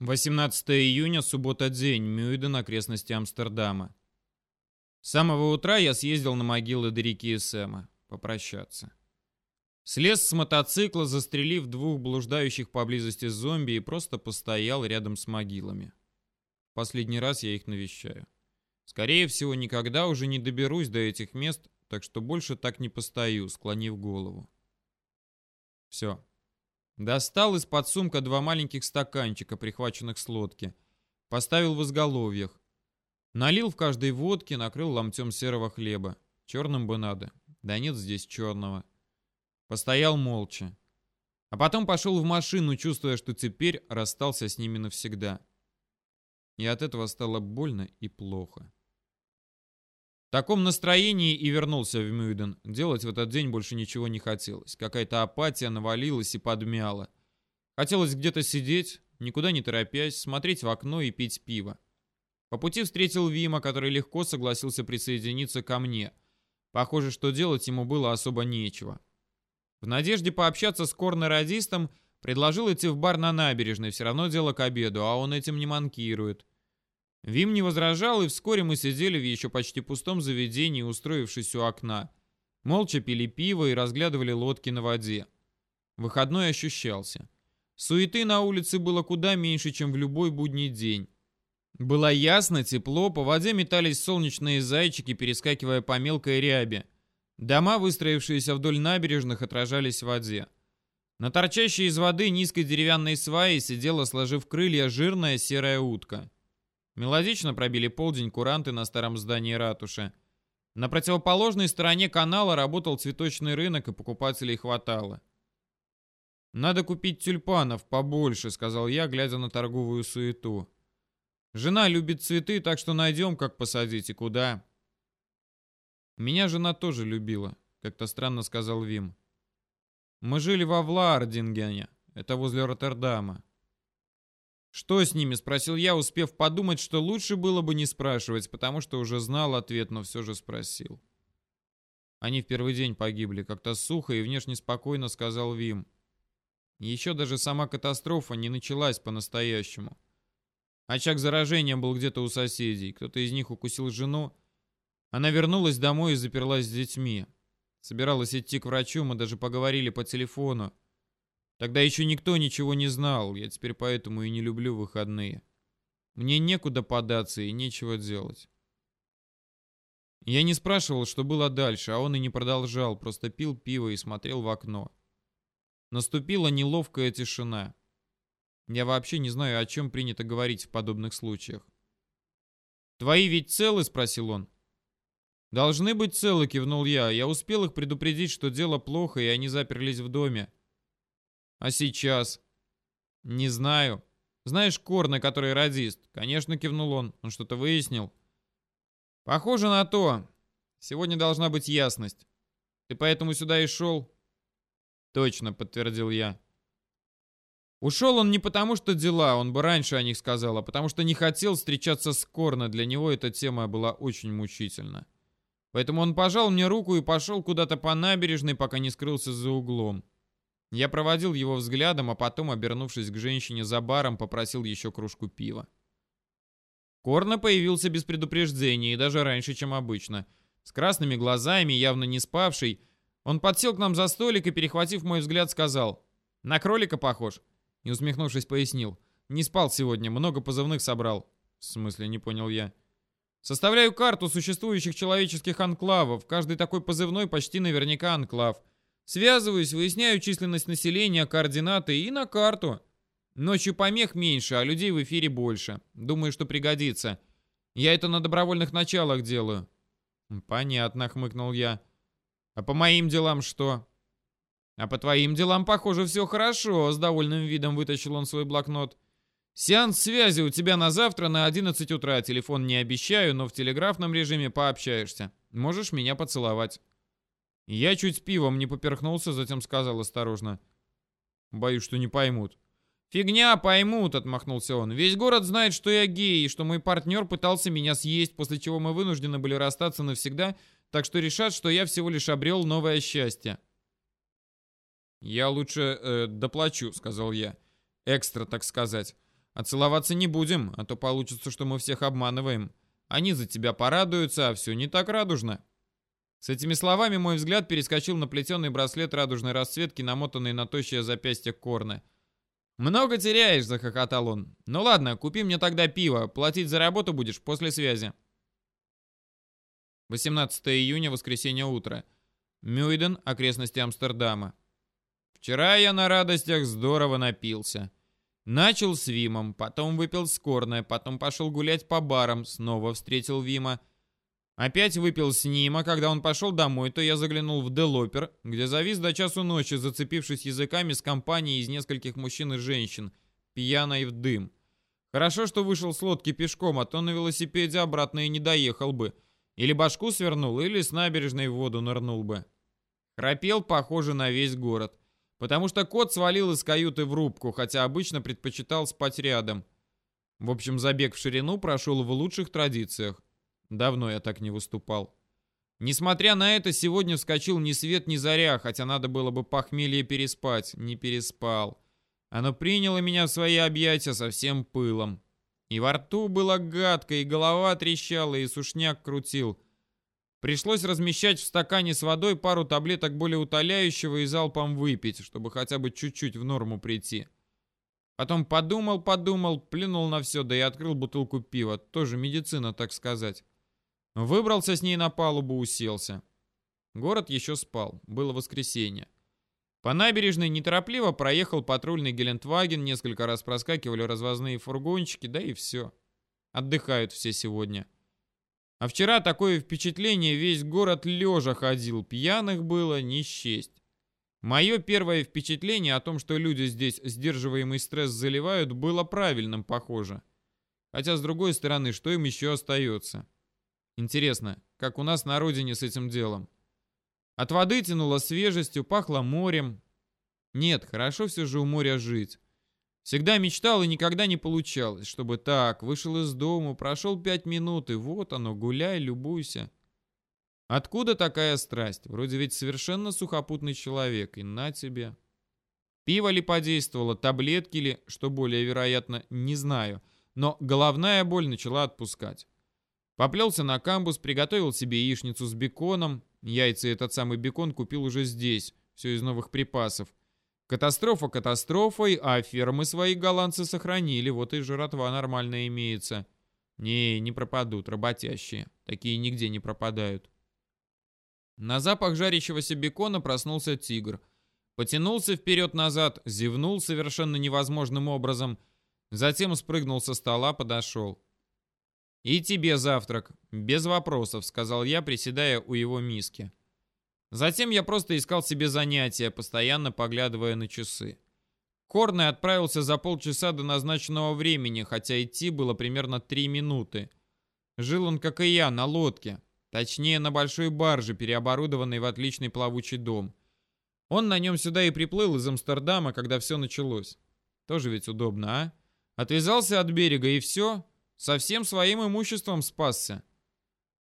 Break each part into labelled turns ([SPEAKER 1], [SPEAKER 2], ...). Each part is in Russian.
[SPEAKER 1] 18 июня, суббота-день, Мюйден, окрестности Амстердама. С самого утра я съездил на могилы Дерики и Сэма. Попрощаться. Слез с мотоцикла, застрелив двух блуждающих поблизости зомби и просто постоял рядом с могилами. Последний раз я их навещаю. Скорее всего, никогда уже не доберусь до этих мест, так что больше так не постою, склонив голову. Все. Достал из-под сумка два маленьких стаканчика, прихваченных с лодки. Поставил в изголовьях. Налил в каждой водке, накрыл ломтем серого хлеба. Черным бы надо. Да нет здесь черного. Постоял молча. А потом пошел в машину, чувствуя, что теперь расстался с ними навсегда. И от этого стало больно и плохо. Таком настроении и вернулся в Мюйден. Делать в этот день больше ничего не хотелось. Какая-то апатия навалилась и подмяла. Хотелось где-то сидеть, никуда не торопясь, смотреть в окно и пить пиво. По пути встретил Вима, который легко согласился присоединиться ко мне. Похоже, что делать ему было особо нечего. В надежде пообщаться с корнер-радистом предложил идти в бар на набережной, все равно дело к обеду, а он этим не манкирует. Вим не возражал, и вскоре мы сидели в еще почти пустом заведении, устроившись у окна. Молча пили пиво и разглядывали лодки на воде. Выходной ощущался. Суеты на улице было куда меньше, чем в любой будний день. Было ясно, тепло, по воде метались солнечные зайчики, перескакивая по мелкой рябе. Дома, выстроившиеся вдоль набережных, отражались в воде. На торчащей из воды низкой деревянной сваи сидела, сложив крылья, жирная серая утка. Мелодично пробили полдень куранты на старом здании ратуши. На противоположной стороне канала работал цветочный рынок, и покупателей хватало. «Надо купить тюльпанов побольше», — сказал я, глядя на торговую суету. «Жена любит цветы, так что найдем, как посадить и куда». «Меня жена тоже любила», — как-то странно сказал Вим. «Мы жили во Влаардингене, это возле Роттердама. «Что с ними?» — спросил я, успев подумать, что лучше было бы не спрашивать, потому что уже знал ответ, но все же спросил. Они в первый день погибли, как-то сухо и внешне спокойно сказал Вим. Еще даже сама катастрофа не началась по-настоящему. Очаг заражения был где-то у соседей. Кто-то из них укусил жену. Она вернулась домой и заперлась с детьми. Собиралась идти к врачу, мы даже поговорили по телефону. Тогда еще никто ничего не знал, я теперь поэтому и не люблю выходные. Мне некуда податься и нечего делать. Я не спрашивал, что было дальше, а он и не продолжал, просто пил пиво и смотрел в окно. Наступила неловкая тишина. Я вообще не знаю, о чем принято говорить в подобных случаях. «Твои ведь целы?» — спросил он. «Должны быть целы», — кивнул я. Я успел их предупредить, что дело плохо, и они заперлись в доме. А сейчас? Не знаю. Знаешь Корна, который радист? Конечно, кивнул он. Он что-то выяснил. Похоже на то. Сегодня должна быть ясность. Ты поэтому сюда и шел? Точно, подтвердил я. Ушел он не потому, что дела, он бы раньше о них сказал, а потому что не хотел встречаться с Корна. Для него эта тема была очень мучительна. Поэтому он пожал мне руку и пошел куда-то по набережной, пока не скрылся за углом. Я проводил его взглядом, а потом, обернувшись к женщине за баром, попросил еще кружку пива. Корна появился без предупреждения и даже раньше, чем обычно. С красными глазами, явно не спавший, он подсел к нам за столик и, перехватив мой взгляд, сказал «На кролика похож?» И, усмехнувшись, пояснил «Не спал сегодня, много позывных собрал». «В смысле?» — не понял я. «Составляю карту существующих человеческих анклавов. Каждый такой позывной почти наверняка анклав». Связываюсь, выясняю численность населения, координаты и на карту. Ночью помех меньше, а людей в эфире больше. Думаю, что пригодится. Я это на добровольных началах делаю. Понятно, хмыкнул я. А по моим делам что? А по твоим делам, похоже, все хорошо. С довольным видом вытащил он свой блокнот. Сеанс связи у тебя на завтра на 11 утра. Телефон не обещаю, но в телеграфном режиме пообщаешься. Можешь меня поцеловать. Я чуть пивом не поперхнулся, затем сказал осторожно. Боюсь, что не поймут. «Фигня, поймут», — отмахнулся он. «Весь город знает, что я гей, и что мой партнер пытался меня съесть, после чего мы вынуждены были расстаться навсегда, так что решат, что я всего лишь обрел новое счастье». «Я лучше э, доплачу», — сказал я. «Экстра, так сказать. А целоваться не будем, а то получится, что мы всех обманываем. Они за тебя порадуются, а все не так радужно. С этими словами мой взгляд перескочил на плетеный браслет радужной расцветки, намотанный на тощее запястье Корны. «Много теряешь», — захохотал он. «Ну ладно, купи мне тогда пиво. Платить за работу будешь после связи». 18 июня, воскресенье утро. Мюйден, окрестности Амстердама. Вчера я на радостях здорово напился. Начал с Вимом, потом выпил скорное, потом пошел гулять по барам, снова встретил Вима. Опять выпил с ним, а когда он пошел домой, то я заглянул в Делопер, где завис до часу ночи, зацепившись языками с компанией из нескольких мужчин и женщин, пьяной в дым. Хорошо, что вышел с лодки пешком, а то на велосипеде обратно и не доехал бы. Или башку свернул, или с набережной в воду нырнул бы. Храпел, похоже, на весь город. Потому что кот свалил из каюты в рубку, хотя обычно предпочитал спать рядом. В общем, забег в ширину прошел в лучших традициях. Давно я так не выступал. Несмотря на это, сегодня вскочил ни свет, ни заря, хотя надо было бы похмелье переспать. Не переспал. Оно приняло меня в свои объятия со всем пылом. И во рту было гадко, и голова трещала, и сушняк крутил. Пришлось размещать в стакане с водой пару таблеток более утоляющего и залпом выпить, чтобы хотя бы чуть-чуть в норму прийти. Потом подумал-подумал, плюнул на все, да и открыл бутылку пива. Тоже медицина, так сказать. Выбрался с ней на палубу, уселся. Город еще спал. Было воскресенье. По набережной неторопливо проехал патрульный Гелендваген, несколько раз проскакивали развозные фургончики, да и все. Отдыхают все сегодня. А вчера такое впечатление, весь город лежа ходил, пьяных было не счесть. Мое первое впечатление о том, что люди здесь сдерживаемый стресс заливают, было правильным, похоже. Хотя, с другой стороны, что им еще остается? Интересно, как у нас на родине с этим делом? От воды тянуло свежестью, пахло морем. Нет, хорошо все же у моря жить. Всегда мечтал и никогда не получалось, чтобы так, вышел из дома, прошел пять минут, и вот оно, гуляй, любуйся. Откуда такая страсть? Вроде ведь совершенно сухопутный человек, и на тебе. Пиво ли подействовало, таблетки ли, что более вероятно, не знаю. Но головная боль начала отпускать. Поплелся на камбус, приготовил себе яичницу с беконом. Яйца и этот самый бекон купил уже здесь, все из новых припасов. Катастрофа катастрофой, а фермы свои голландцы сохранили, вот и жратва нормальная имеется. Не, не пропадут, работящие. Такие нигде не пропадают. На запах жарящегося бекона проснулся тигр. Потянулся вперед-назад, зевнул совершенно невозможным образом, затем спрыгнул со стола, подошел. «И тебе завтрак, без вопросов», — сказал я, приседая у его миски. Затем я просто искал себе занятия, постоянно поглядывая на часы. Корный отправился за полчаса до назначенного времени, хотя идти было примерно три минуты. Жил он, как и я, на лодке. Точнее, на большой барже, переоборудованной в отличный плавучий дом. Он на нем сюда и приплыл из Амстердама, когда все началось. Тоже ведь удобно, а? Отвязался от берега и все. Со всем своим имуществом спасся.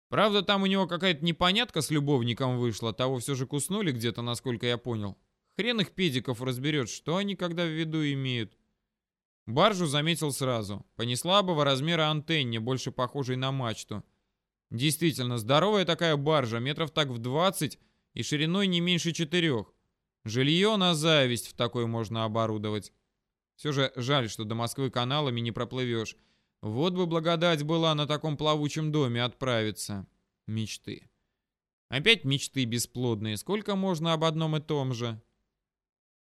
[SPEAKER 1] Правда, там у него какая-то непонятка с любовником вышла, того все же куснули где-то, насколько я понял. Хрен их педиков разберет, что они когда в виду имеют. Баржу заметил сразу. По неслабого размера антенне, больше похожей на мачту. Действительно, здоровая такая баржа, метров так в 20 и шириной не меньше четырех. Жилье на зависть в такой можно оборудовать. Все же жаль, что до Москвы каналами не проплывешь. Вот бы благодать была на таком плавучем доме отправиться. Мечты. Опять мечты бесплодные. Сколько можно об одном и том же?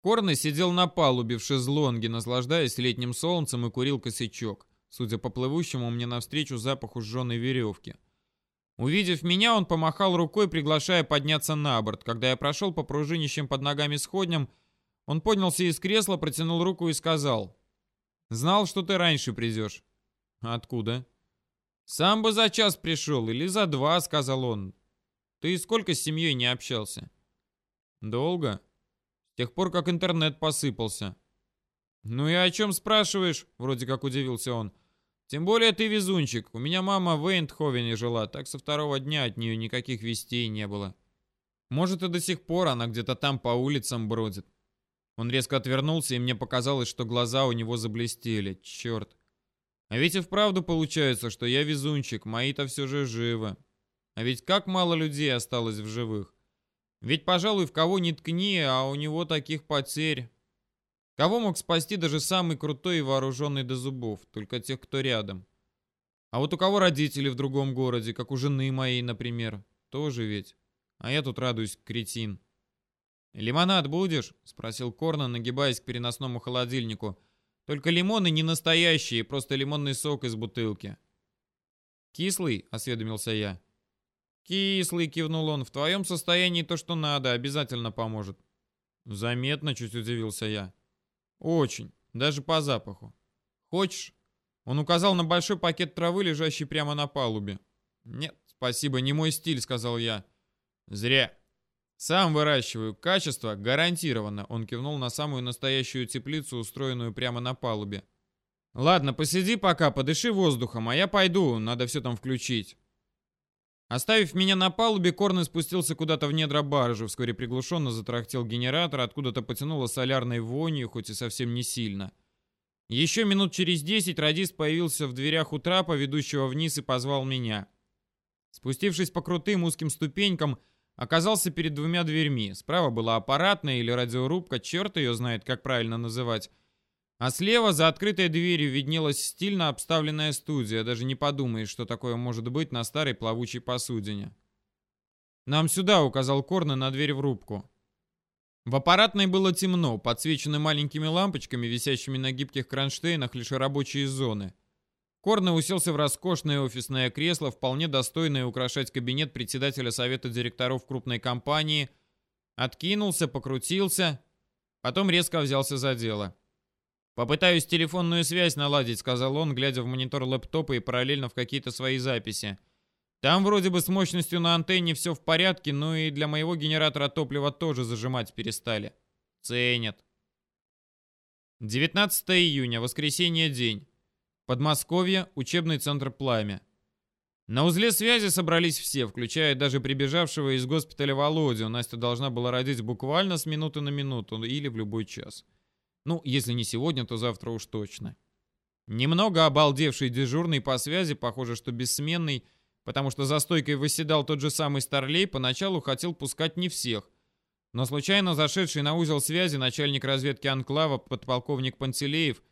[SPEAKER 1] Корный сидел на палубе в шезлонге, наслаждаясь летним солнцем и курил косячок, судя по плывущему мне навстречу запаху сжженной веревки. Увидев меня, он помахал рукой, приглашая подняться на борт. Когда я прошел по пружинищем под ногами сходням, он поднялся из кресла, протянул руку и сказал. «Знал, что ты раньше придешь». «Откуда?» «Сам бы за час пришел, или за два», — сказал он. «Ты сколько с семьей не общался?» «Долго?» «С тех пор, как интернет посыпался». «Ну и о чем спрашиваешь?» — вроде как удивился он. «Тем более ты везунчик. У меня мама в Эйндховене жила, так со второго дня от нее никаких вестей не было. Может, и до сих пор она где-то там по улицам бродит». Он резко отвернулся, и мне показалось, что глаза у него заблестели. Черт. А ведь и вправду получается, что я везунчик, мои-то все же живы. А ведь как мало людей осталось в живых. Ведь, пожалуй, в кого ни ткни, а у него таких потерь. Кого мог спасти даже самый крутой и вооруженный до зубов? Только тех, кто рядом. А вот у кого родители в другом городе, как у жены моей, например, тоже ведь. А я тут радуюсь, кретин. «Лимонад будешь?» — спросил Корна, нагибаясь к переносному холодильнику. «Только лимоны не настоящие, просто лимонный сок из бутылки». «Кислый?» — осведомился я. «Кислый», — кивнул он. «В твоем состоянии то, что надо, обязательно поможет». «Заметно», — чуть удивился я. «Очень. Даже по запаху. Хочешь?» Он указал на большой пакет травы, лежащий прямо на палубе. «Нет, спасибо, не мой стиль», — сказал я. «Зря. Сам выращиваю. Качество гарантировано». Он кивнул на самую настоящую теплицу, устроенную прямо на палубе. «Ладно, посиди пока, подыши воздухом, а я пойду, надо все там включить». Оставив меня на палубе, Корн спустился куда-то в недра баржи. Вскоре приглушенно затрахтел генератор, откуда-то потянуло солярной вонью, хоть и совсем не сильно. Еще минут через десять радист появился в дверях у трапа, ведущего вниз, и позвал меня. Спустившись по крутым узким ступенькам, оказался перед двумя дверьми. Справа была аппаратная или радиорубка, черт ее знает, как правильно называть. А слева, за открытой дверью, виднелась стильно обставленная студия. Даже не подумаешь, что такое может быть на старой плавучей посудине. «Нам сюда», — указал Корна на дверь в рубку. В аппаратной было темно, подсвечены маленькими лампочками, висящими на гибких кронштейнах лишь рабочие зоны. Корна уселся в роскошное офисное кресло, вполне достойное украшать кабинет председателя совета директоров крупной компании, откинулся, покрутился, потом резко взялся за дело. «Попытаюсь телефонную связь наладить», — сказал он, глядя в монитор лэптопа и параллельно в какие-то свои записи. Там вроде бы с мощностью на антенне все в порядке, но и для моего генератора топлива тоже зажимать перестали. Ценят. 19 июня, воскресенье день. Подмосковье, учебный центр «Пламя». На узле связи собрались все, включая даже прибежавшего из госпиталя Володю. Настя должна была родить буквально с минуты на минуту или в любой час. Ну, если не сегодня, то завтра уж точно. Немного обалдевший дежурный по связи, похоже, что бессменный, потому что за стойкой восседал тот же самый Старлей, поначалу хотел пускать не всех. Но случайно зашедший на узел связи начальник разведки Анклава, подполковник Пантелеев,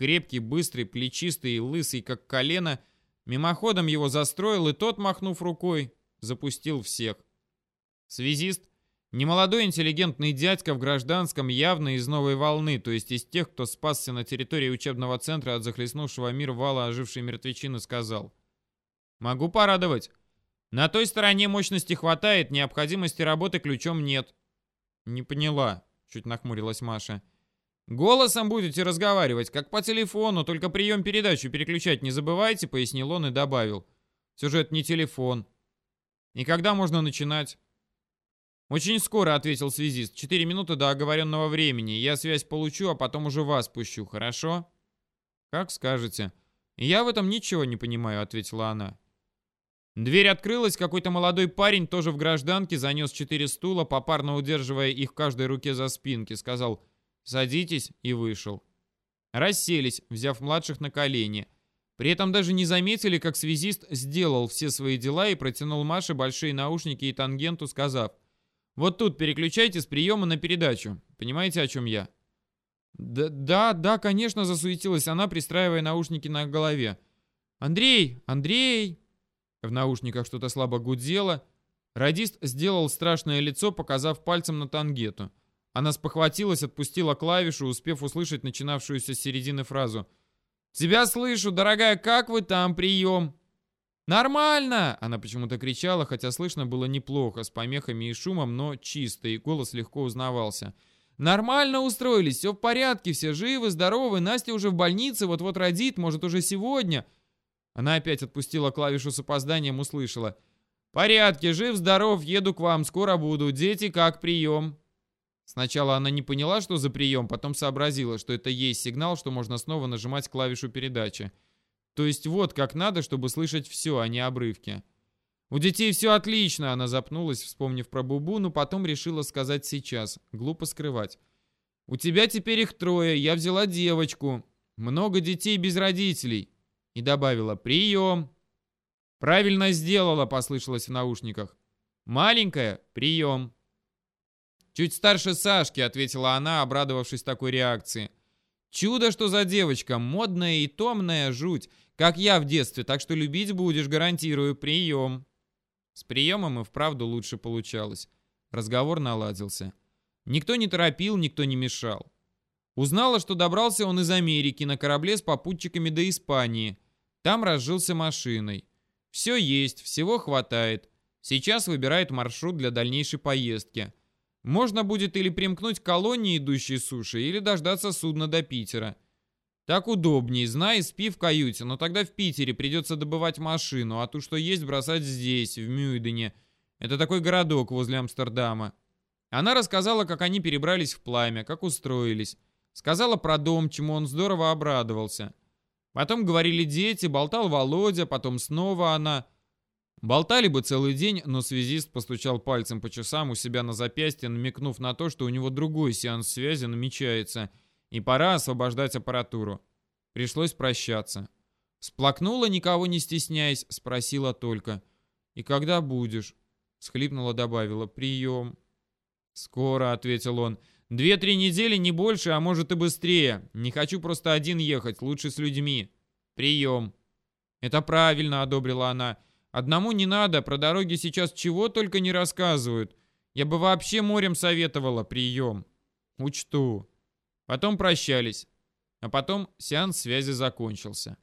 [SPEAKER 1] крепкий, быстрый, плечистый и лысый, как колено, мимоходом его застроил, и тот, махнув рукой, запустил всех. Связист, немолодой интеллигентный дядька в гражданском, явно из новой волны, то есть из тех, кто спасся на территории учебного центра от захлестнувшего мир вала ожившей мертвечины, сказал — Могу порадовать. На той стороне мощности хватает, необходимости работы ключом нет. Не поняла, чуть нахмурилась Маша. Голосом будете разговаривать, как по телефону, только прием передачу переключать не забывайте, пояснил он и добавил. Все же это не телефон. И когда можно начинать? Очень скоро, ответил связист. Четыре минуты до оговоренного времени. Я связь получу, а потом уже вас пущу, хорошо? Как скажете. Я в этом ничего не понимаю, ответила она. Дверь открылась, какой-то молодой парень, тоже в гражданке, занес четыре стула, попарно удерживая их в каждой руке за спинки, сказал «Садитесь» и вышел. Расселись, взяв младших на колени. При этом даже не заметили, как связист сделал все свои дела и протянул Маше большие наушники и тангенту, сказав «Вот тут переключайте с приема на передачу. Понимаете, о чем я?» «Да, да, да, конечно», засуетилась она, пристраивая наушники на голове. «Андрей! Андрей!» В наушниках что-то слабо гудело. Радист сделал страшное лицо, показав пальцем на тангету. Она спохватилась, отпустила клавишу, успев услышать начинавшуюся с середины фразу. «Тебя слышу, дорогая, как вы там, прием?» «Нормально!» Она почему-то кричала, хотя слышно было неплохо, с помехами и шумом, но чисто, и голос легко узнавался. «Нормально устроились, все в порядке, все живы, здоровы, Настя уже в больнице, вот-вот родит, может, уже сегодня. Она опять отпустила клавишу с опозданием, услышала. «Порядки, жив-здоров, еду к вам, скоро буду. Дети, как прием?» Сначала она не поняла, что за прием, потом сообразила, что это есть сигнал, что можно снова нажимать клавишу передачи. То есть вот как надо, чтобы слышать все, а не обрывки. «У детей все отлично», — она запнулась, вспомнив про Бубу, но потом решила сказать сейчас. Глупо скрывать. «У тебя теперь их трое, я взяла девочку. Много детей без родителей. и добавила «Прием». «Правильно сделала», — послышалось в наушниках. «Маленькая? Прием». «Чуть старше Сашки», — ответила она, обрадовавшись такой реакции. «Чудо, что за девочка, модная и томная жуть, как я в детстве, так что любить будешь, гарантирую, прием». С приемом и вправду лучше получалось. Разговор наладился. Никто не торопил, никто не мешал. Узнала, что добрался он из Америки на корабле с попутчиками до Испании. Там разжился машиной. Все есть, всего хватает. Сейчас выбирает маршрут для дальнейшей поездки. Можно будет или примкнуть к колонии, идущей суши, или дождаться судна до Питера. Так удобней, знай, спи в каюте, но тогда в Питере придется добывать машину, а ту, что есть, бросать здесь, в Мюйдене. Это такой городок возле Амстердама. Она рассказала, как они перебрались в пламя, как устроились. Сказала про дом, чему он здорово обрадовался. Потом говорили дети, болтал Володя, потом снова она. Болтали бы целый день, но связист постучал пальцем по часам у себя на запястье, намекнув на то, что у него другой сеанс связи намечается, и пора освобождать аппаратуру. Пришлось прощаться. Сплакнула, никого не стесняясь, спросила только. «И когда будешь?» Схлипнула, добавила. «Прием». «Скоро», — ответил он. Две-три недели, не больше, а может и быстрее. Не хочу просто один ехать, лучше с людьми. Прием. Это правильно, одобрила она. Одному не надо, про дороги сейчас чего только не рассказывают. Я бы вообще морем советовала, прием. Учту. Потом прощались. А потом сеанс связи закончился.